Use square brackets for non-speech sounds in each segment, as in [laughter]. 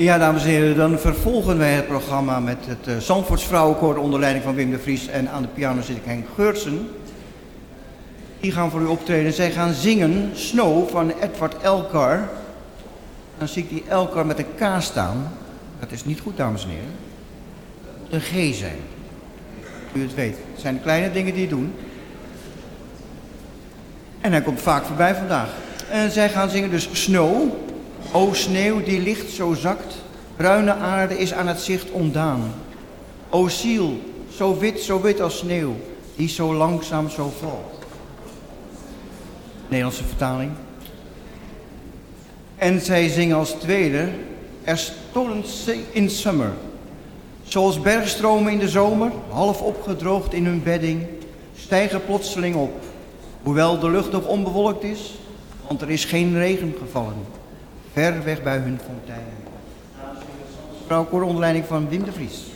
Ja, dames en heren, dan vervolgen wij het programma met het uh, Zandvoorts Vrouwenkoor onder leiding van Wim de Vries. En aan de piano zit ik Henk Geurtsen. Die gaan voor u optreden. Zij gaan zingen Snow van Edward Elkar. Dan zie ik die Elkar met een K staan. Dat is niet goed, dames en heren. Een G zijn. U het weet. Het zijn kleine dingen die doen. En hij komt vaak voorbij vandaag. En zij gaan zingen dus Snow. O sneeuw die licht zo zakt, bruine aarde is aan het zicht ontdaan. O ziel, zo wit, zo wit als sneeuw, die zo langzaam zo valt. Nederlandse vertaling. En zij zingen als tweede, Er stolen in summer. Zoals bergstromen in de zomer, half opgedroogd in hun bedding, stijgen plotseling op. Hoewel de lucht nog onbewolkt is, want er is geen regen gevallen ver weg bij hun fontein. Vrouw onder leiding van Wim de Vries.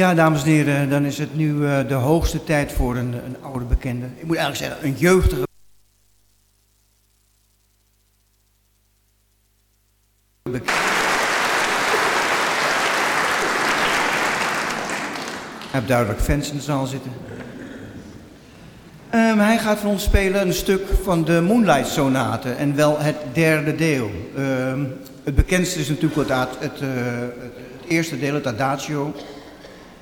Ja, dames en heren, dan is het nu uh, de hoogste tijd voor een, een oude bekende. Ik moet eigenlijk zeggen, een jeugdige. Ik heb duidelijk fans in de zaal zitten. Um, hij gaat voor ons spelen een stuk van de Moonlight Sonate en wel het derde deel. Um, het bekendste is natuurlijk het, het, uh, het, eerste deel, het Adagio.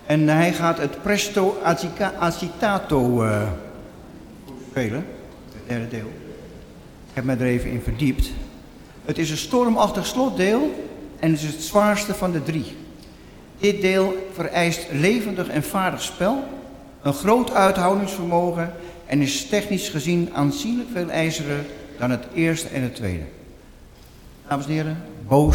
En hij gaat het Presto Agitato uh, spelen, het derde deel. Ik heb me er even in verdiept. Het is een stormachtig slotdeel en het is het zwaarste van de drie. Dit deel vereist levendig en vaardig spel, een groot uithoudingsvermogen en is technisch gezien aanzienlijk veel ijzeren dan het eerste en het tweede. Dames en heren, Bo.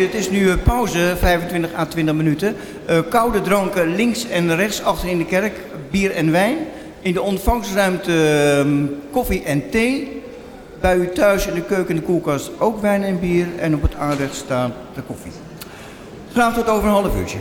Het is nu pauze, 25 à 20 minuten. koude dranken links en rechts achter in de kerk, bier en wijn. In de ontvangstruimte ehm, koffie en thee. Bij u thuis in de keuken en de koelkast ook wijn en bier. En op het aanrecht staat de koffie. Graag tot over een half uurtje.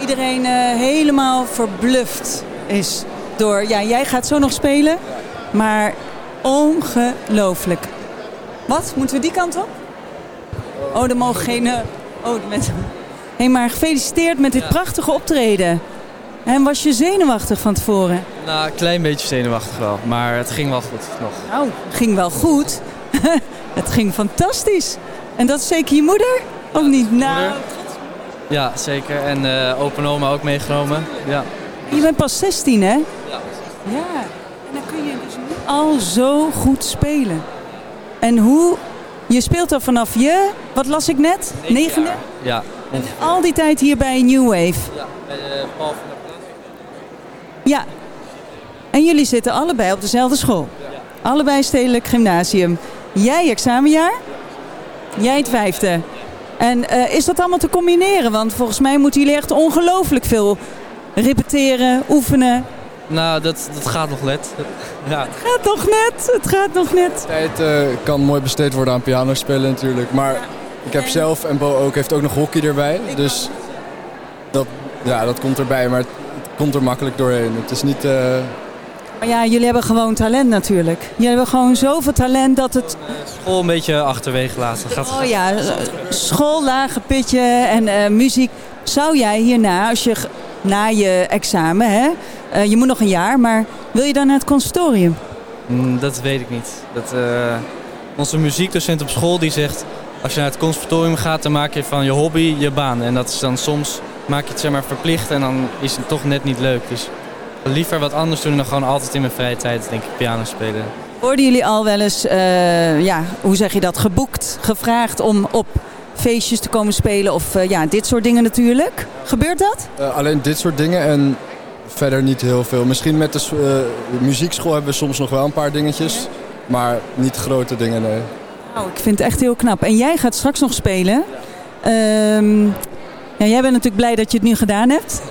Iedereen uh, helemaal verbluft is door... Ja, jij gaat zo nog spelen, maar ongelooflijk. Wat? Moeten we die kant op? Oh, er mogen geen... Uh, oh, de mensen... Hé, maar gefeliciteerd met dit prachtige optreden. En was je zenuwachtig van tevoren? Nou, een klein beetje zenuwachtig wel. Maar het ging wel goed nog. Oh, ging wel goed? [laughs] het ging fantastisch. En dat is zeker je moeder? Of niet? Nou, ja, zeker. En uh, open oma ook meegenomen. Ja. Je bent pas 16, hè? Ja. Ja. En dan kun je dus nu al zo goed spelen. En hoe... Je speelt al vanaf je, wat las ik net? Negende? Ja. En al die tijd hier bij New Wave? Ja, bij de Paul van der. Ja. En jullie zitten allebei op dezelfde school? Ja. Allebei stedelijk gymnasium. Jij examenjaar? Jij het vijfde. En uh, is dat allemaal te combineren? Want volgens mij moeten jullie echt ongelooflijk veel repeteren, oefenen. Nou, dat, dat gaat nog net. [laughs] Ja. Het gaat nog net, het gaat nog net. Tijd uh, kan mooi besteed worden aan piano spelen natuurlijk. Maar ik heb zelf en Bo ook, heeft ook nog hockey erbij. Dus dat, ja, dat komt erbij, maar het, komt er makkelijk doorheen. Het is niet... Uh, maar ja, jullie hebben gewoon talent natuurlijk. Jullie hebben gewoon zoveel talent dat het... School een beetje achterwege laten. Gaat... Oh ja, school, lage pitje en uh, muziek. Zou jij hierna, als je na je examen, hè, uh, je moet nog een jaar, maar wil je dan naar het conservatorium? Mm, dat weet ik niet. Dat, uh, onze muziekdocent op school die zegt, als je naar het conservatorium gaat, dan maak je van je hobby je baan. En dat is dan soms, maak je het zeg maar verplicht en dan is het toch net niet leuk. Dus liever wat anders doen dan gewoon altijd in mijn vrije tijd, denk ik, piano spelen. Worden jullie al wel eens, uh, ja, hoe zeg je dat, geboekt, gevraagd om op feestjes te komen spelen of uh, ja, dit soort dingen natuurlijk? Gebeurt dat? Uh, alleen dit soort dingen en verder niet heel veel. Misschien met de muziekschool hebben we soms nog wel een paar dingetjes, maar niet grote dingen, nee. Nou, ik vind het echt heel knap. En jij gaat straks nog spelen. Um, ja, jij bent natuurlijk blij dat je het nu gedaan hebt.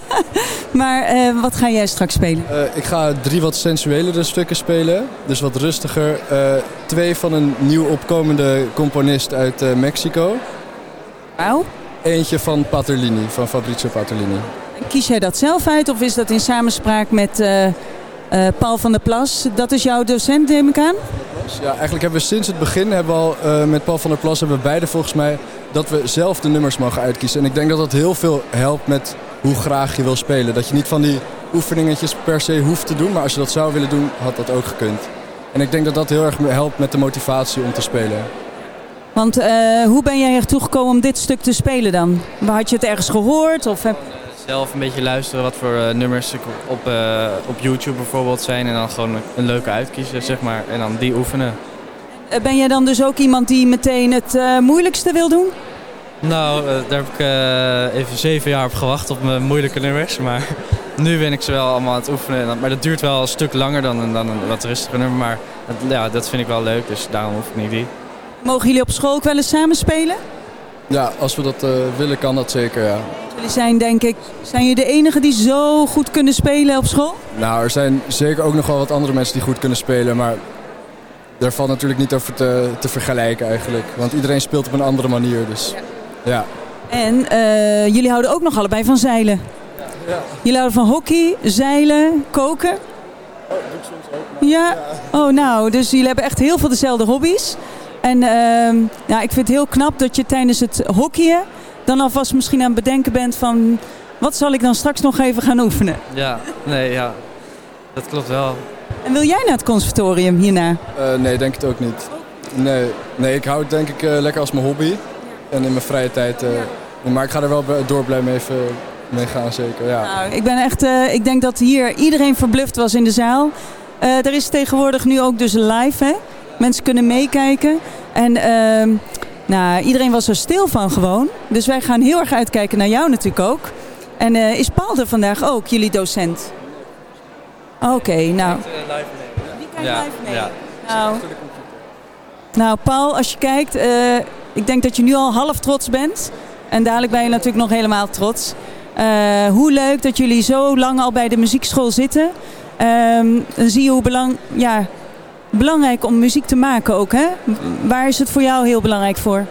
[laughs] maar uh, wat ga jij straks spelen? Uh, ik ga drie wat sensuelere stukken spelen. Dus wat rustiger. Uh, twee van een nieuw opkomende componist uit Mexico. Wauw. Eentje van Paterlini, van Fabrizio Paterlini. Kies jij dat zelf uit of is dat in samenspraak met Paul van der Plas? Dat is jouw docent, neem ik aan? Ja, eigenlijk hebben we sinds het begin hebben we al, met Paul van der Plas hebben we beide volgens mij dat we zelf de nummers mogen uitkiezen. En ik denk dat dat heel veel helpt met hoe graag je wil spelen. Dat je niet van die oefeningetjes per se hoeft te doen, maar als je dat zou willen doen, had dat ook gekund. En ik denk dat dat heel erg helpt met de motivatie om te spelen. Want uh, hoe ben jij er toegekomen om dit stuk te spelen dan? Had je het ergens gehoord? Of heb... Zelf een beetje luisteren wat voor uh, nummers op, uh, op YouTube bijvoorbeeld zijn. En dan gewoon een leuke uitkiezen, zeg maar. En dan die oefenen. Ben jij dan dus ook iemand die meteen het moeilijkste wil doen? Nou, eh, daar heb ik eh, even zeven jaar op gewacht op mijn moeilijke nummers. Maar [laughs] nu ben ik ze wel allemaal aan het oefenen. Maar dat duurt wel een stuk langer dan, een- dan een wat rustiger nummer. Maar dat, ja, dat vind ik wel leuk, dus daarom hoef ik niet die. Mogen jullie op school ook wel eens samen spelen? Ja, als we dat eh, willen kan dat zeker, ja. Jullie zijn denk ik, zijn jullie de enige die zo goed kunnen spelen op school? Nou, er zijn zeker ook nog wel wat andere mensen die goed kunnen spelen, maar daar valt natuurlijk niet over te, te vergelijken eigenlijk. Want iedereen speelt op een andere manier, dus ja. En eh, jullie houden ook nog allebei van zeilen. Jullie houden van hockey, zeilen, koken. Ja, oh nou, dus jullie hebben echt heel veel dezelfde hobby's. En ehm, ja, ik vind het heel knap dat je tijdens het hockeyen dan alvast misschien aan het bedenken bent van... wat zal ik dan straks nog even gaan oefenen? Ja, nee, ja. Dat klopt wel. En wil jij naar het conservatorium hierna? Eh, nee, denk het ook niet. Nee, nee ik hou het denk ik eh, lekker als mijn hobby. En in mijn vrije tijd. eh, maar ik ga er wel door blijven even mee gaan, zeker. Ja. Nou, ik ben echt, ik denk dat hier iedereen verbluft was in de zaal. Er is tegenwoordig nu ook dus live, hè? Mensen kunnen meekijken. En ehm, nou, iedereen was er stil van gewoon. Dus wij gaan heel erg uitkijken naar jou natuurlijk ook. En is Paul er vandaag ook, jullie docent? Oké, nou. Die kijkt Ja, live mee. ja. Nou, nou, Paul, als je kijkt, eh, ik denk dat je nu al half trots bent. En dadelijk ben je natuurlijk nog helemaal trots. Eh, hoe leuk dat jullie zo lang al bij de muziekschool zitten. Ehm, dan zie je hoe belang, ja, belangrijk om muziek te maken ook. Hè? Waar is het voor jou heel belangrijk voor?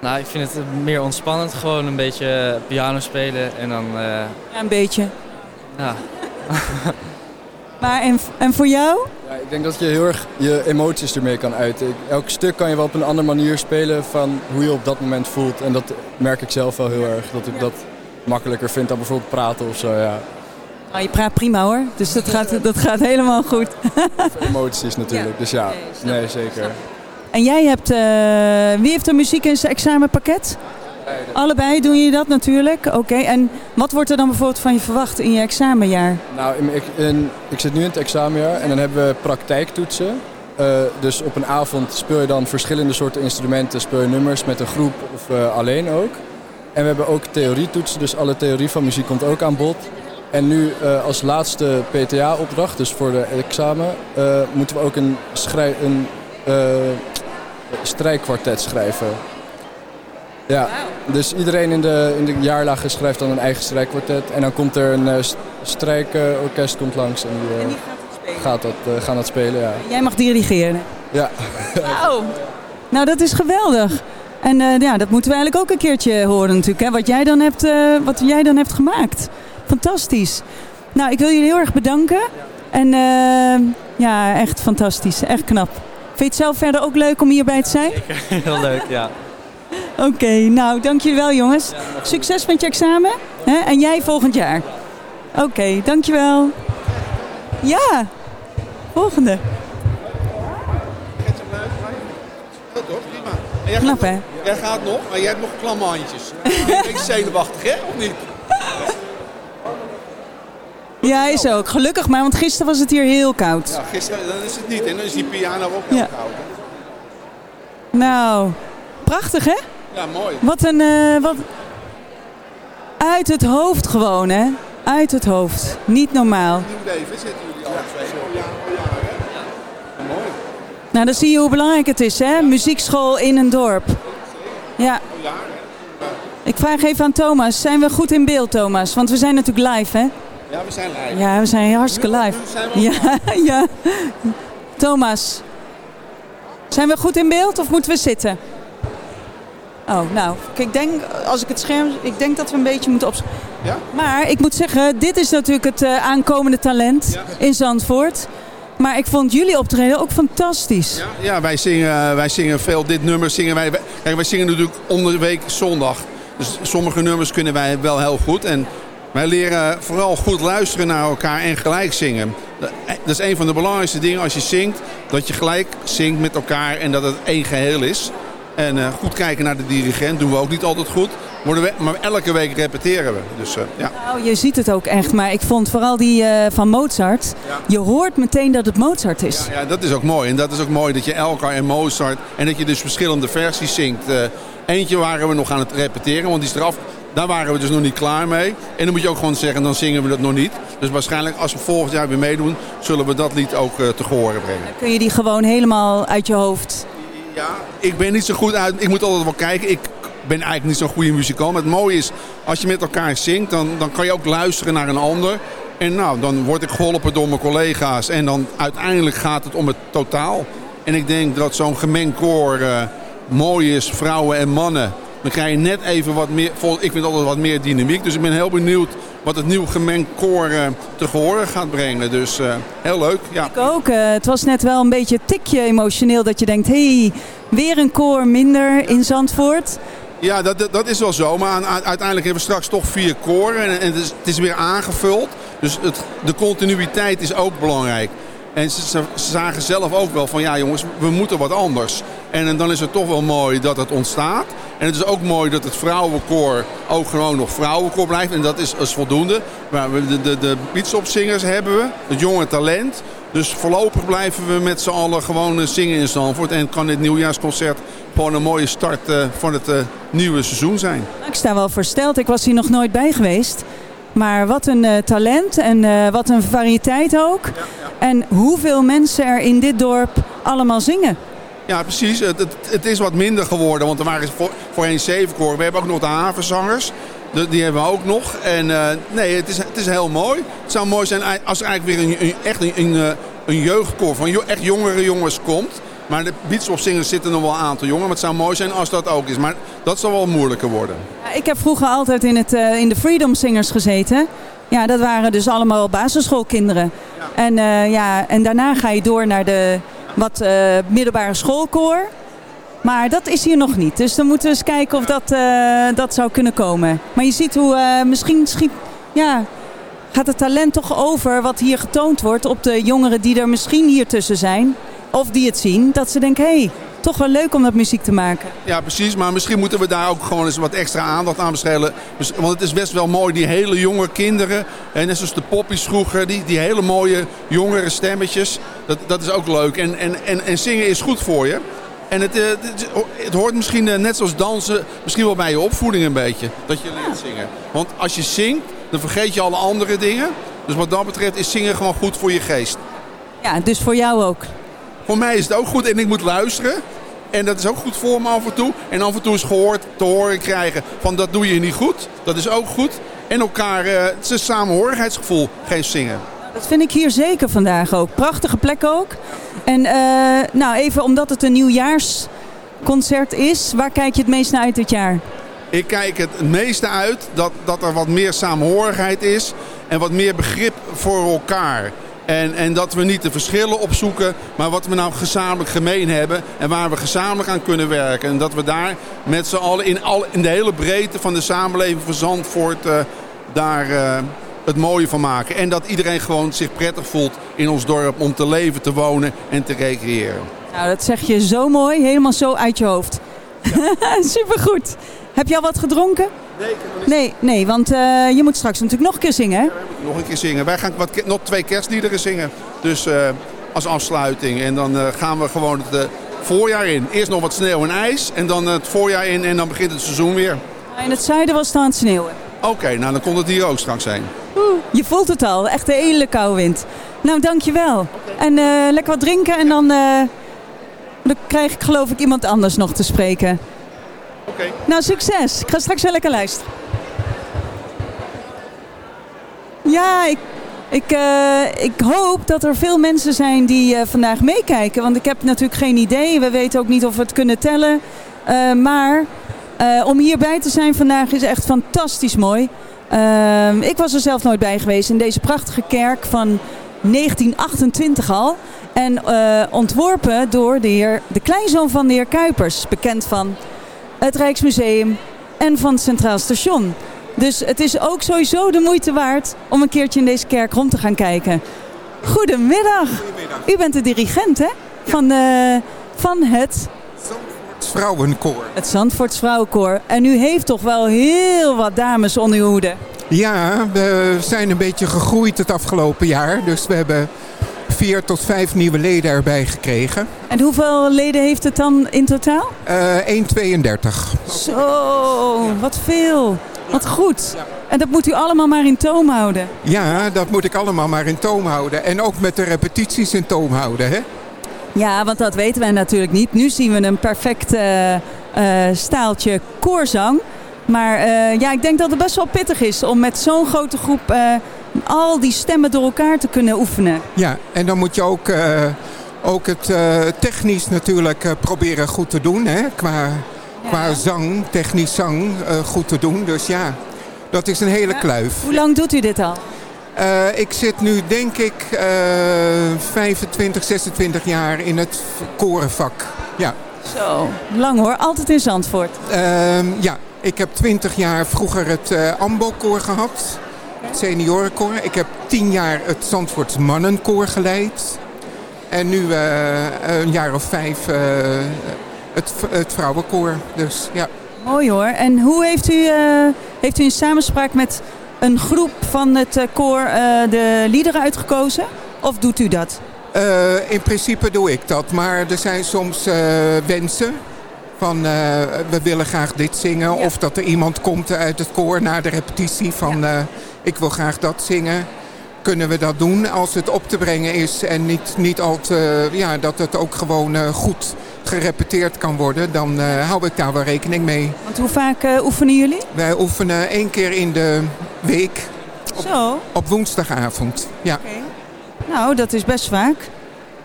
Nou, ik vind het meer ontspannend. Gewoon een beetje piano spelen en dan, eh, Ja, een beetje. ja. [laughs] Maar en, en voor jou? Ja, ik denk dat je heel erg je emoties ermee kan uiten. Elk stuk kan je wel op een andere manier spelen van hoe je op dat moment voelt. En dat merk ik zelf wel heel erg. Dat ik dat makkelijker vind dan bijvoorbeeld praten of zo. Ja. Nou, je praat prima hoor. Dus dat gaat, dat gaat helemaal goed. Emoties natuurlijk. Dus ja, nee zeker. En jij hebt, eh, wie heeft er muziek in zijn examenpakket? Allebei doen je dat natuurlijk. Oké, en wat wordt er dan bijvoorbeeld van je verwacht in je examenjaar? Nou, in- ik, in- ik zit nu in het examenjaar en dan hebben we praktijktoetsen. Eh, dus op een avond speel je dan verschillende soorten instrumenten, speel je nummers met een groep of eh, alleen ook. En we hebben ook theorietoetsen, dus alle theorie van muziek komt ook aan bod. En nu eh, als laatste PTA-opdracht, dus voor de examen, moeten we ook een, een strijkkwartet schrijven. Ja, dus iedereen in de, in de jaarlagen schrijft dan een eigen strijkkwartet. En dan komt er een eh, st- strijkorkest komt langs en die, eh, gaat dat, eh, gaan dat spelen. Ja. Jij mag dirigeren. Ja. Wauw. [laughs] Nou, dat is geweldig. En eh, ja, dat moeten we eigenlijk ook een keertje horen natuurlijk. Hè? Wat, jij dan hebt, eh, wat jij dan hebt gemaakt. Fantastisch. Nou, ik wil jullie heel erg bedanken. En eh, ja, echt fantastisch. Echt knap. Vind je het zelf verder ook leuk om hierbij te zijn? [laughs] Heel leuk, ja. Oké, nou dank jullie wel jongens. Succes met je examen. Hè? En jij volgend jaar. Oké, dankjewel. Ja, volgende. Ja, toch? Prima. Knap hè? jij gaat nog, maar jij hebt nog klamme handjes. Beetje zenuwachtig, hè? Of niet? Ja, is ook. Gelukkig maar, want gisteren was het hier heel koud. Ja, gisteren dan is het niet. En dan is die piano ook Ja. heel koud. hè? Nou, prachtig hè? Ja, mooi. Wat een... eh, wat... Uit het hoofd gewoon hè? Uit het hoofd. Niet normaal. Nieuw leven zitten jullie alle twee. Oh ja, oh ja, hè? Ja, mooi. Nou, dan zie je hoe belangrijk het is hè? Muziekschool in een dorp. Ja. Ik vraag even aan Thomas. Zijn we goed in beeld Thomas? Want we zijn natuurlijk live hè? Ja, we zijn live. Ja, we zijn hartstikke live. Ja, [laughs] ja. Thomas, zijn we goed in beeld of moeten we zitten? Oh, nou, ik denk, als ik het scherm, ik denk dat we een beetje moeten op. Ja? Maar ik moet zeggen, dit is natuurlijk het eh, aankomende talent Ja. in Zandvoort. Maar ik vond jullie optreden ook fantastisch. Ja, ja wij, zingen, wij zingen veel. Dit nummer zingen wij. Kijk, wij zingen natuurlijk onder de week zondag. Dus sommige nummers kunnen wij wel heel goed. En wij leren vooral goed luisteren naar elkaar en gelijk zingen. Dat is een van de belangrijkste dingen als je zingt. Dat je gelijk zingt met elkaar en dat het één geheel is. En eh, goed kijken naar de dirigent doen we ook niet altijd goed. Worden we, maar elke week repeteren we. Dus eh, ja. Nou, je ziet het ook echt, maar ik vond vooral die eh, van Mozart. Ja. Je hoort meteen dat het Mozart is. Ja, ja, dat is ook mooi. En dat is ook mooi dat je Elgar en Mozart... en dat je dus verschillende versies zingt. Eentje waren we nog aan het repeteren, want die is eraf. Daar waren we dus nog niet klaar mee. En dan moet je ook gewoon zeggen, dan zingen we dat nog niet. Dus waarschijnlijk als we volgend jaar weer meedoen, zullen we dat lied ook te horen brengen. Kun je die gewoon helemaal uit je hoofd? Ja, ik ben niet zo goed uit. Ik moet altijd wel kijken. Ik ben eigenlijk niet zo'n goede muzikant. Maar het mooie is, als je met elkaar zingt, dan, dan kan je ook luisteren naar een ander. En nou, dan word ik geholpen door mijn collega's. En dan uiteindelijk gaat het om het totaal. En ik denk dat zo'n gemengd koor uh, mooi is, vrouwen en mannen. Dan krijg je net even wat meer, ik vind altijd wat meer dynamiek. Dus ik ben heel benieuwd wat het nieuw gemengd koor uh, te horen gaat brengen. Dus uh, heel leuk. Ja. Ik ook. het was net wel een beetje een tikje emotioneel dat je denkt... hé, hey, weer een koor minder in Zandvoort. Ja, dat, dat is wel zo. Maar uiteindelijk hebben we straks toch vier koren. En, en het, is, het, is, weer aangevuld. Dus het, de continuïteit is ook belangrijk. En ze, ze, zagen zelf ook wel van ja jongens, we moeten wat anders. En, en, dan is het toch wel mooi dat het ontstaat. En het is ook mooi dat het vrouwenkoor ook gewoon nog vrouwenkoor blijft. En dat is, is voldoende. Maar de, de, de beatstopzingers hebben we, het jonge talent. Dus voorlopig blijven we met z'n allen gewoon zingen in Zandvoort. En kan dit nieuwjaarsconcert gewoon een mooie start uh, van het uh, nieuwe seizoen zijn. Ik sta wel versteld. Ik was hier nog nooit bij geweest. Maar wat een uh, talent en wat een variëteit ook. Ja, ja. En hoeveel mensen er in dit dorp allemaal zingen. Ja, precies. Het, het, het, is wat minder geworden, want er waren voor, voorheen zeven koren. We hebben ook nog de havenzangers. De, die hebben we ook nog. En uh, nee, het is, het is heel mooi. Het zou mooi zijn als er eigenlijk weer een, een echt een, een, een jeugdkoor van echt jongere jongens komt. Maar de beatstopzingers zitten nog wel een aantal jongen. Maar het zou mooi zijn als dat ook is. Maar dat zal wel moeilijker worden. Ja, ik heb vroeger altijd in, het, uh, in de Freedom Singers gezeten. Ja, dat waren dus allemaal basisschoolkinderen. Ja. En, uh, ja, en daarna ga je door naar de wat uh, middelbare schoolkoor. Maar dat is hier nog niet. Dus dan moeten we eens kijken of dat, uh, dat zou kunnen komen. Maar je ziet hoe uh, misschien ja, gaat het talent toch over wat hier getoond wordt op de jongeren die er misschien hier tussen zijn. Of die het zien. Dat ze denken, hé, hey, toch wel leuk om dat muziek te maken. Ja, precies. Maar misschien moeten we daar ook gewoon eens wat extra aandacht aan besteden. Want het is best wel mooi, die hele jonge kinderen. En net zoals de poppies vroeger, die, die hele mooie jongere stemmetjes. Dat, dat is ook leuk. En, en, en, en zingen is goed voor je. En het, het, het, hoort misschien net zoals dansen, misschien wel bij je opvoeding een beetje. Dat je leert zingen. Want als je zingt, dan vergeet je alle andere dingen. Dus wat dat betreft is zingen gewoon goed voor je geest. Ja, dus voor jou ook. Voor mij is het ook goed en ik moet luisteren. En dat is ook goed voor me af en toe. En af en toe is gehoord te horen krijgen van dat doe je niet goed. Dat is ook goed. En elkaar, uh, het is een samenhorigheidsgevoel, geen zingen. Dat vind ik hier zeker vandaag ook. Prachtige plek ook. En uh, nou even omdat het een nieuwjaarsconcert is, waar kijk je het meest naar uit dit jaar? Ik kijk het meeste uit dat, dat er wat meer samenhorigheid is en wat meer begrip voor elkaar. En, en dat we niet de verschillen opzoeken, maar wat we nou gezamenlijk gemeen hebben en waar we gezamenlijk aan kunnen werken. En dat we daar met z'n allen in, al, in de hele breedte van de samenleving van Zandvoort uh, daar uh, het mooie van maken. En dat iedereen gewoon zich prettig voelt in ons dorp om te leven, te wonen en te recreëren. Nou, dat zeg je zo mooi, helemaal zo uit je hoofd. Ja. [laughs] Supergoed. Heb je al wat gedronken? Nee, nee, nee, want uh, je moet straks natuurlijk nog een keer zingen. Hè? Ja, nog een keer zingen. Wij gaan wat, nog twee kerstliederen zingen. Dus uh, als afsluiting. En dan uh, gaan we gewoon het voorjaar in. Eerst nog wat sneeuw en ijs. En dan het voorjaar in. En dan begint het seizoen weer. In het zuiden was het aan het sneeuwen. Oké, okay, nou dan kon het hier ook straks zijn. Oeh, je voelt het al. Echt een hele koude wind. Nou, dankjewel. Okay. En lekker wat drinken. En dan, dan krijg ik geloof ik iemand anders nog te spreken. Nou, succes. Ik ga straks wel lekker luisteren. Ja, ik, ik, uh, ik hoop dat er veel mensen zijn die uh, vandaag meekijken. Want ik heb natuurlijk geen idee. We weten ook niet of we het kunnen tellen. Uh, maar om hierbij te zijn vandaag is echt fantastisch mooi. Ik was er zelf nooit bij geweest in deze prachtige kerk van 1928 al. En ontworpen door de, heer, de kleinzoon van de heer Kuipers. Bekend van het Rijksmuseum en van het Centraal Station. Dus het is ook sowieso de moeite waard om een keertje in deze kerk rond te gaan kijken. Goedemiddag. Goedemiddag. U bent de dirigent hè? Van, uh, van het... Zandvoorts Vrouwenkoor. Het Zandvoorts Vrouwenkoor. En u heeft toch wel heel wat dames onder uw hoede. Ja, we zijn een beetje gegroeid het afgelopen jaar. Dus we hebben vier tot vijf nieuwe leden erbij gekregen. En hoeveel leden heeft het dan in totaal? Uh, 1,32. Zo, wat veel. Wat goed. En dat moet u allemaal maar in toom houden. Ja, dat moet ik allemaal maar in toom houden. En ook met de repetities in toom houden, hè? Ja, want dat weten wij natuurlijk niet. Nu zien we een perfect uh, uh, staaltje koorzang. Maar uh, ja, ik denk dat het best wel pittig is om met zo'n grote groep al die stemmen door elkaar te kunnen oefenen. Ja, en dan moet je ook, ook het technisch natuurlijk proberen goed te doen. Hè? Qua, ja. qua zang, technisch zang goed te doen. Dus ja, dat is een hele ja. kluif. Hoe lang doet u dit al? Ik zit nu denk ik uh, 25, 26 jaar in het korenvak. Ja. Zo, lang hoor. Altijd in Zandvoort. Uh, ja, ik heb 20 jaar vroeger het uh, Ambo-koor gehad. Seniorenkoor. Ik heb 10 jaar het Zandvoorts mannenkoor geleid. En nu uh, een jaar of vijf het, het vrouwenkoor. Dus ja. Mooi hoor. En hoe heeft u, heeft u in samenspraak met een groep van het koor de liederen uitgekozen? Of doet u dat? In principe doe ik dat. Maar er zijn soms wensen. Van we willen graag dit zingen. Ja. Of dat er iemand komt uit het koor na de repetitie van ja. Ik wil graag dat zingen. Kunnen we dat doen als het op te brengen is. En niet, niet al te, ja, dat het ook gewoon goed gerepeteerd kan worden, dan uh, hou ik daar wel rekening mee. Want hoe vaak uh, oefenen jullie? Wij oefenen één keer in de week. Op, Zo. Op woensdagavond, ja. Okay. Nou, dat is best vaak,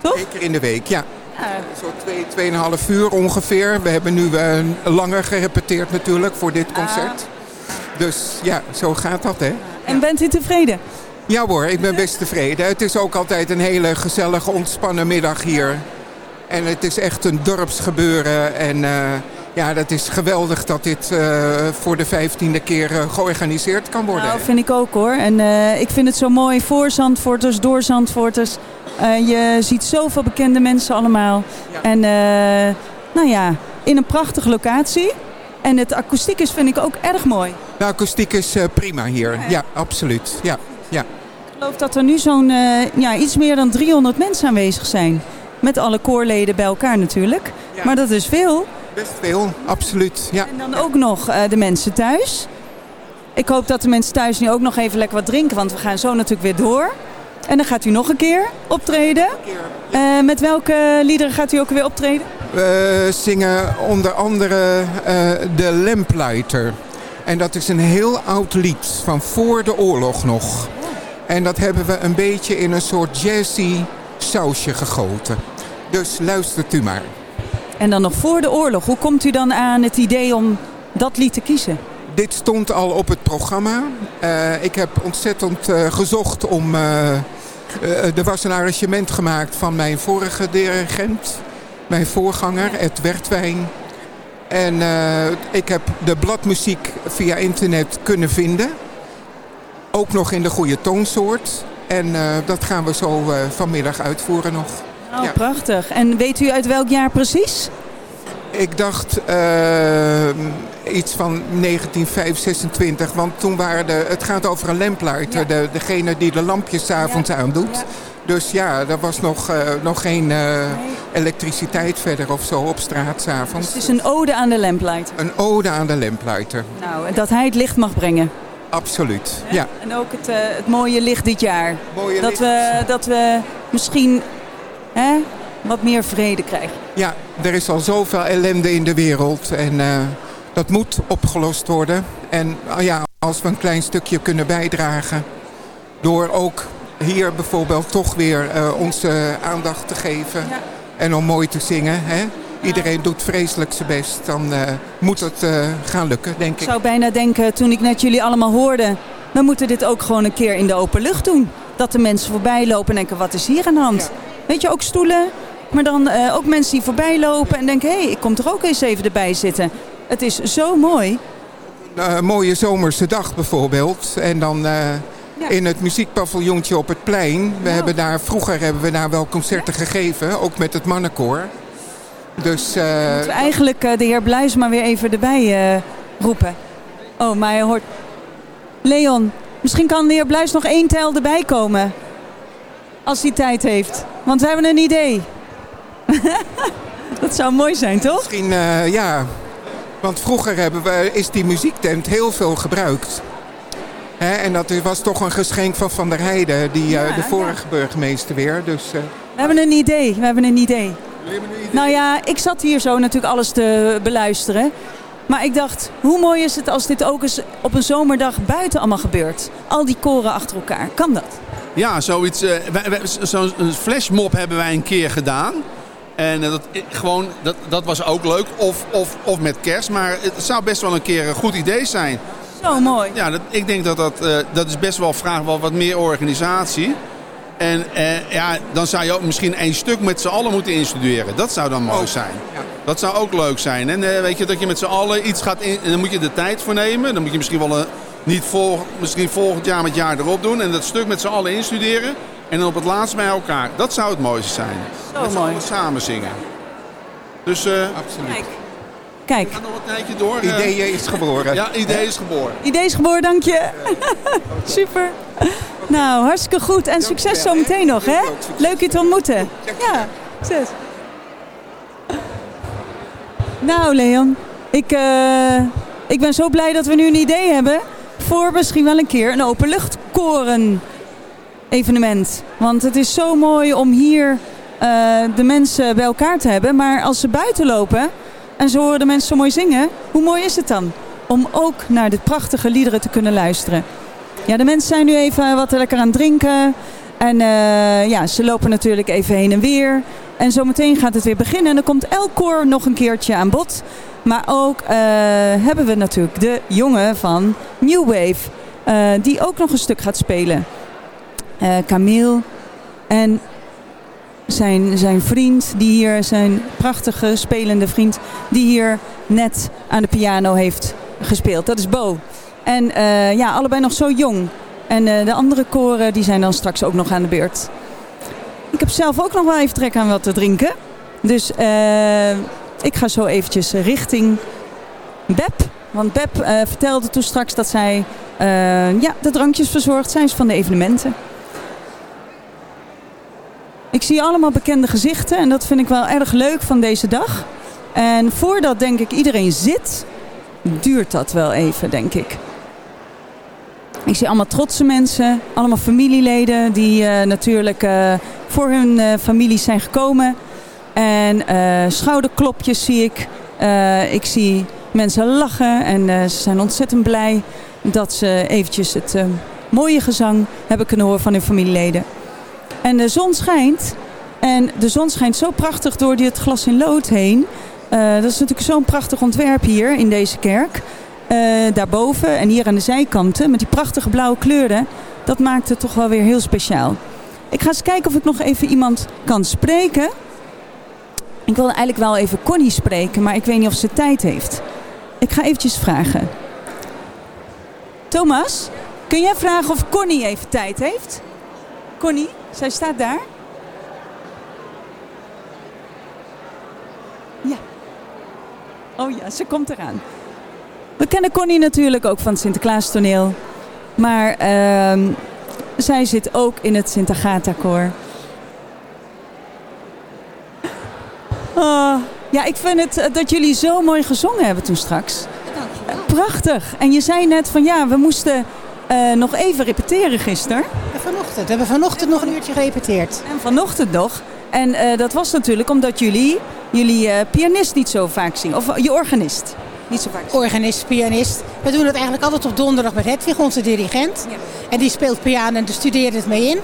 toch? Eén keer in de week, ja. ja. Zo twee, tweeënhalf uur ongeveer. We hebben nu uh, langer gerepeteerd natuurlijk voor dit concert. Dus ja, zo gaat dat, hè. En bent u tevreden? Ja hoor, ik ben best tevreden. Het is ook altijd een hele gezellige, ontspannen middag hier. En het is echt een dorpsgebeuren. En uh, ja, dat is geweldig dat dit uh, voor de vijftiende keer uh, georganiseerd kan worden. Nou, vind ik ook hoor. En ik vind het zo mooi voor Zandvoorters, door Zandvoorters. je ziet zoveel bekende mensen allemaal. Ja. En nou ja, in een prachtige locatie. En het akoestiek is vind ik ook erg mooi. De akoestiek is prima hier. Ja, ja absoluut. Ja, ja. Ik geloof dat er nu zo'n ja, iets meer dan 300 mensen aanwezig zijn. Met alle koorleden bij elkaar natuurlijk. Ja. Maar dat is veel. Best veel, absoluut. Ja. En dan ook nog uh, de mensen thuis. Ik hoop dat de mensen thuis nu ook nog even lekker wat drinken. Want we gaan zo natuurlijk weer door. En dan gaat u nog een keer optreden. Een keer, ja. uh, met welke liederen gaat u ook weer optreden? We zingen onder andere De Lamplighter. En dat is een heel oud lied van voor de oorlog nog. En dat hebben we een beetje in een soort jazzy sausje gegoten. Dus luistert u maar. En dan nog voor de oorlog. Hoe komt u dan aan het idee om dat lied te kiezen? Dit stond al op het programma. Uh, ik heb ontzettend uh, gezocht om... Uh, er was een arrangement gemaakt van mijn vorige dirigent. Mijn voorganger, Ed Wertwijn. En ik heb de bladmuziek via internet kunnen vinden. Ook nog in de goede toonsoort. En uh, dat gaan we zo uh, vanmiddag uitvoeren nog. Oh, ja. prachtig. En weet u uit welk jaar precies? Ik dacht iets van 1926, want toen waren de, het gaat over een lamplighter, ja. de, degene die de lampjes s'avonds ja. aandoet. Dus ja, er was nog, nog geen nee. Elektriciteit verder of zo op straat s'avonds. Dus het is een ode aan de lamplighter? Een ode aan de lamplighter. Nou, dat hij het licht mag brengen. Absoluut, ja. En ook het, uh, het mooie licht dit jaar. Mooie dat, licht. We, dat we misschien hè, wat meer vrede krijgen. Ja, er is al zoveel ellende in de wereld. En uh, dat moet opgelost worden. En uh, ja, als we een klein stukje kunnen bijdragen... door ook hier bijvoorbeeld toch weer onze aandacht te geven... Ja. En om mooi te zingen, hè? Iedereen doet vreselijk zijn best. Dan uh, moet het uh, gaan lukken, denk ik. Ik zou bijna denken, toen ik net jullie allemaal hoorde... we moeten dit ook gewoon een keer in de open lucht doen. Dat de mensen voorbij lopen en denken, wat is hier aan de hand? Ja. Weet je, ook stoelen. Maar dan uh, ook mensen die voorbij lopen en denken... hé, hey, ik kom er ook eens even erbij zitten. Het is zo mooi. Een mooie zomerse dag bijvoorbeeld. En dan... Ja. in het muziekpaviljoentje op het plein. We Ja. hebben daar, vroeger hebben we daar wel concerten gegeven, ook met het mannenkoor. Dus, uh, Moeten we eigenlijk uh, de heer Bluis maar weer even erbij uh, roepen. Oh, maar hij hoort... Leon, misschien kan de heer Bluis nog één tel erbij komen. Als hij tijd heeft. Want we hebben een idee. [laughs] dat zou mooi zijn, toch? Misschien, eh, ja. Want vroeger hebben we, is die muziektent heel veel gebruikt. Hè, en dat was toch een geschenk van Van der Heijden, die, eh, Ja, de vorige burgemeester weer. Dus, eh, We hebben een idee. We hebben een idee. Nou ja, ik zat hier zo natuurlijk alles te beluisteren. Maar ik dacht, hoe mooi is het als dit ook eens op een zomerdag buiten allemaal gebeurt? Al die koren achter elkaar. Kan dat? Ja, zoiets. eh, wij- Zo'n flashmob hebben wij een keer gedaan. En dat, gewoon, dat, dat was ook leuk. Of, of, of met kerst. Maar het zou best wel een keer een goed idee zijn. Zo mooi. Ja, dat, ik denk dat dat, eh, dat is best wel vraag wel wat meer organisatie. En eh, ja, dan zou je ook misschien één stuk met z'n allen moeten instuderen. Dat zou dan mooi zijn. Dat zou ook leuk zijn. En eh, weet je, dat je met z'n allen iets gaat in... En dan moet je de tijd voor nemen. Dan moet je misschien wel een, niet vol, misschien volgend jaar met jaar erop doen. En dat stuk met z'n allen instuderen. En dan op het laatst bij elkaar. Dat zou het mooiste zijn. Zo mooi. samen zingen. Dus eh absoluut. Kijk. Kijk, ga nog een tijdje door. eh. Ideeën is geboren. Ja, idee is geboren. idee is geboren, dank je. [laughs] Super. Nou, hartstikke goed. En succes zometeen nog, hè? Leuk je te ontmoeten. Ja, succes. Nou, Leon. Ik, eh, ik ben zo blij dat we nu een idee hebben voor misschien wel een keer een openluchtkoren evenement. Want het is zo mooi om hier eh, de mensen bij elkaar te hebben. Maar als ze buiten lopen en ze horen de mensen zo mooi zingen, hoe mooi is het dan? Om ook naar de prachtige liederen te kunnen luisteren. Ja, de mensen zijn nu even wat lekker aan het drinken. En eh, ja, ze lopen natuurlijk even heen en weer. En zometeen gaat het weer beginnen. En dan komt elk koor nog een keertje aan bod. Maar ook eh, hebben we natuurlijk de jongen van New Wave. eh, die ook nog een stuk gaat spelen. Camille en zijn, zijn vriend, die hier, zijn prachtige spelende vriend, die hier net aan de piano heeft gespeeld. Dat is Bo. En eh, ja, allebei nog zo jong. En eh, de andere koren die zijn dan straks ook nog aan de beurt. Ik heb zelf ook nog wel even trek aan wat te drinken. Dus eh, ik ga zo eventjes richting Beb. Want Beb vertelde toen straks dat zij ja, de drankjes verzorgt zijn van de evenementen. Ik zie allemaal bekende gezichten en dat vind ik wel erg leuk van deze dag. En voordat denk ik iedereen zit, duurt dat wel even, denk ik. Ik zie allemaal trotse mensen, allemaal familieleden die eh, natuurlijk eh, voor hun eh families zijn gekomen. En schouderklopjes zie ik. Ik zie mensen lachen en ze zijn ontzettend blij dat ze eventjes het mooie gezang hebben kunnen horen van hun familieleden. En de zon schijnt. En de zon schijnt zo prachtig door dit glas in lood heen. Eh, dat is natuurlijk zo'n prachtig ontwerp hier in deze kerk. Eh, daarboven en hier aan de zijkanten met die prachtige blauwe kleuren. Dat maakt het toch wel weer heel speciaal. Ik ga eens kijken of ik nog even iemand kan spreken. Ik wilde eigenlijk wel even Connie spreken, maar ik weet niet of ze tijd heeft. Ik ga eventjes vragen. Thomas, kun jij vragen of Connie even tijd heeft? Connie, zij staat daar. Ja. Oh ja, ze komt eraan. We kennen Connie natuurlijk ook van het Sinterklaas toneel. Maar ehm, zij zit ook in het Sint Agatha koor. Oh, ja, ik vind het eh, dat jullie zo mooi gezongen hebben toen straks. Prachtig. En je zei net van ja, we moesten eh, nog even repeteren gisteren. En vanochtend. We hebben vanochtend nog een uurtje gerepeteerd. En vanochtend nog. En eh, dat was natuurlijk omdat jullie, jullie eh, pianist niet zo vaak zingen. Of je organist niet zo vaak. Organist, pianist. We doen het eigenlijk altijd op donderdag met Hedwig, onze dirigent. Ja. En die speelt piano en de studeert het mee in.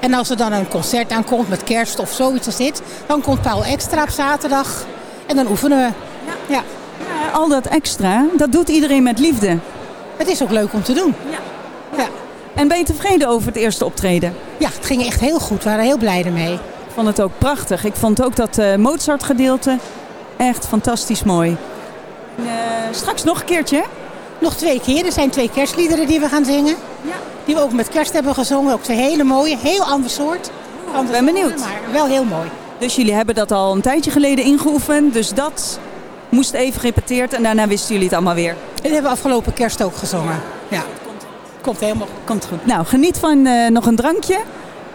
En als er dan een concert aankomt met kerst of zoiets als dit... dan komt Paul Extra op zaterdag en dan oefenen we. Ja. Ja, al dat extra, dat doet iedereen met liefde. Het is ook leuk om te doen. Ja. En ben je tevreden over het eerste optreden? ja, het ging echt heel goed. We waren heel blij ermee. Ik vond het ook prachtig. Ik vond ook dat eh, Mozart gedeelte echt fantastisch mooi. Eh, straks nog een keertje? Nog twee keer. Er zijn twee kerstliederen die we gaan zingen. Ja. Die we ook met kerst hebben gezongen. Ook twee hele mooie, heel ander soort. Ander ben benieuwd. Maar wel heel mooi. Dus jullie hebben dat al een tijdje geleden ingeoefend. Dus dat moest even gerepeteerd en daarna wisten jullie het allemaal weer. En hebben we afgelopen kerst ook gezongen. Ja. Komt helemaal. Komt goed. Nou, geniet van eh, nog een drankje.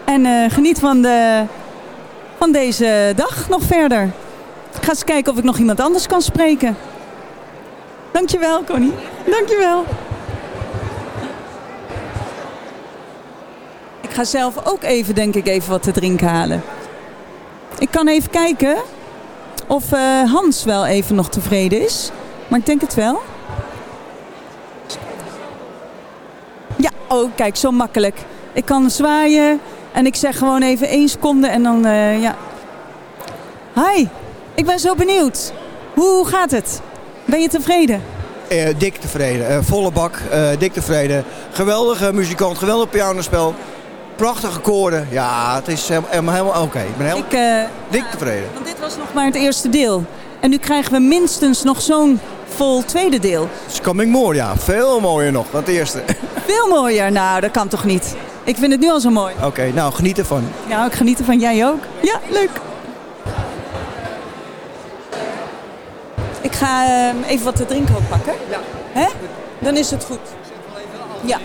En eh, geniet van, de, van deze dag nog verder. Ik ga eens kijken of ik nog iemand anders kan spreken. Dankjewel, Connie. Dankjewel. Ik ga zelf ook even, denk ik, even wat te drinken halen. Ik kan even kijken of eh, Hans wel even nog tevreden is. Maar ik denk het wel. Ja, oh kijk, zo makkelijk. Ik kan zwaaien en ik zeg gewoon even één seconde en dan, eh, ja. Hi, ik ben zo benieuwd. Hoe gaat het? Ben je tevreden? Eh, dik tevreden. Eh, volle bak, dik tevreden. Geweldige muzikant, geweldig pianospel. Prachtige koorden. Ja, het is helemaal, helemaal, helemaal oké. Ik ben heel Ik, dik tevreden. want dit was nog maar het eerste deel. En nu krijgen we minstens nog zo'n vol tweede deel. It's coming more, ja. Veel mooier nog dan het eerste. [laughs] Veel mooier. Nou, dat kan toch niet? Ik vind het nu al zo mooi. Oké, nou geniet ervan. Ja, ik geniet ervan. Jij ook? Ja, leuk. Ik ga ehm, even wat te drinken oppakken. Ja. Hè? Dan is het goed. Ja.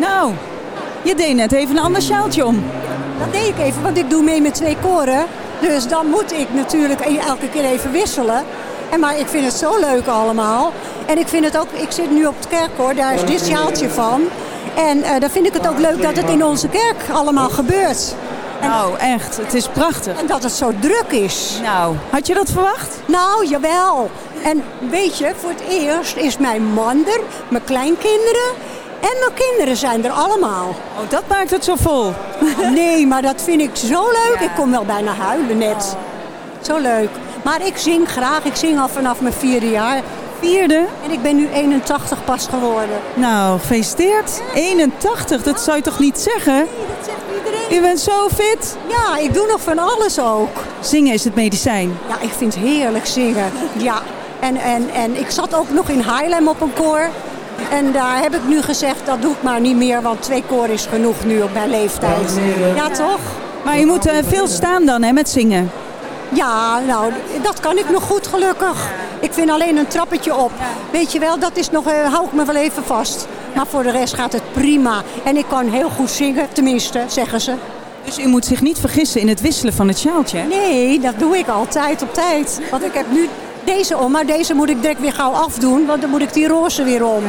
Nou, je deed net even een ander sjaaltje om. Dat deed ik even, want ik doe mee met twee koren. Dus dan moet ik natuurlijk e- elke keer even wisselen. En maar ik vind het zo leuk allemaal. En ik vind het ook, ik zit nu op het kerkkoor, daar is dit sjaaltje van. En eh, dan vind ik het ook leuk dat het in onze kerk allemaal gebeurt. Nou, echt. Het is prachtig. En dat het zo druk is. Nou, had je dat verwacht? Nou, jawel. En weet je, voor het eerst is mijn man er, mijn kleinkinderen en mijn kinderen zijn er allemaal. Oh, dat maakt het zo vol. [laughs] Nee, maar dat vind ik zo leuk. Ik kom wel bijna huilen net. Zo leuk. Maar ik zing graag. Ik zing al vanaf mijn vierde jaar. Vierde? En ik ben nu 81 pas geworden. Nou, gefeliciteerd. 81, dat zou je toch niet zeggen? Dat zegt iedereen. Je bent zo fit. Ja, ik doe nog van alles ook. Zingen is het medicijn. Ja, ik vind het heerlijk zingen. Ja. En, en, en ik zat ook nog in Haarlem op een koor. En daar heb ik nu gezegd, dat doe ik maar niet meer, want twee koor is genoeg nu op mijn leeftijd. Ja, toch? Maar je moet eh, veel staan dan, hè, met zingen. Ja, nou, dat kan ik nog goed gelukkig. Ik vind alleen een trappetje op. Weet je wel, dat is nog, eh, hou ik me wel even vast. Maar voor de rest gaat het prima. En ik kan heel goed zingen, tenminste, zeggen ze. Dus u moet zich niet vergissen in het wisselen van het sjaaltje. hè? Nee, dat doe ik altijd op tijd. Want ik heb nu deze om, maar deze moet ik direct weer gauw afdoen. Want dan moet ik die roze weer om.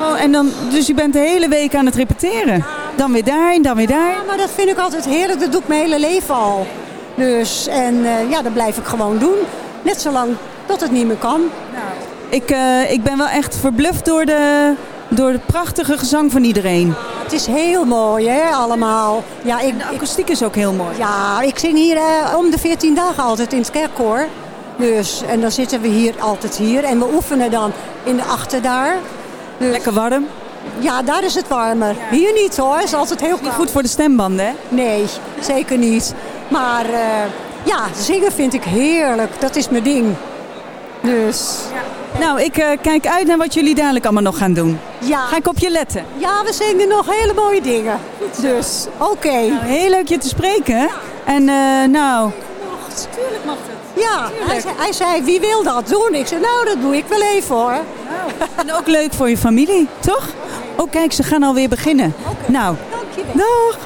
Oh, en dan, dus u bent de hele week aan het repeteren. Dan weer daar, dan weer daar. Ja, maar dat vind ik altijd heerlijk. Dat doe ik mijn hele leven al. Dus, en eh, ja, dat blijf ik gewoon doen. Net zolang tot het niet meer kan. Ik, eh, ik ben wel echt verbluft door de, door de prachtige gezang van iedereen. Het is heel mooi, hè, allemaal. Ja, ik, De akoestiek is ook heel mooi. ja, ik zing hier eh, om de 14 dagen altijd in het kerkkoor. Dus, en dan zitten we hier altijd hier. En we oefenen dan in de achter daar. Dus, Lekker warm. Ja, daar is het warmer. Hier niet hoor, is altijd heel Niet goed voor de stembanden, hè? Nee, zeker niet. Maar eh, ja, zingen vind ik heerlijk. Dat is mijn ding. Dus Nou, ik eh, kijk uit naar wat jullie dadelijk allemaal nog gaan doen. ja, Ga ik op je letten. ja we zingen nog hele mooie dingen. Dus oké. Nou, heel leuk je te spreken. En eh, nou, Tuurlijk mag het. Ja, hij zei, hij zei, wie wil dat doen? Ik zei, nou dat doe ik wel even hoor. en ook leuk voor je familie, toch? Oh kijk, ze gaan alweer beginnen. Nou, Dankjewel. dag.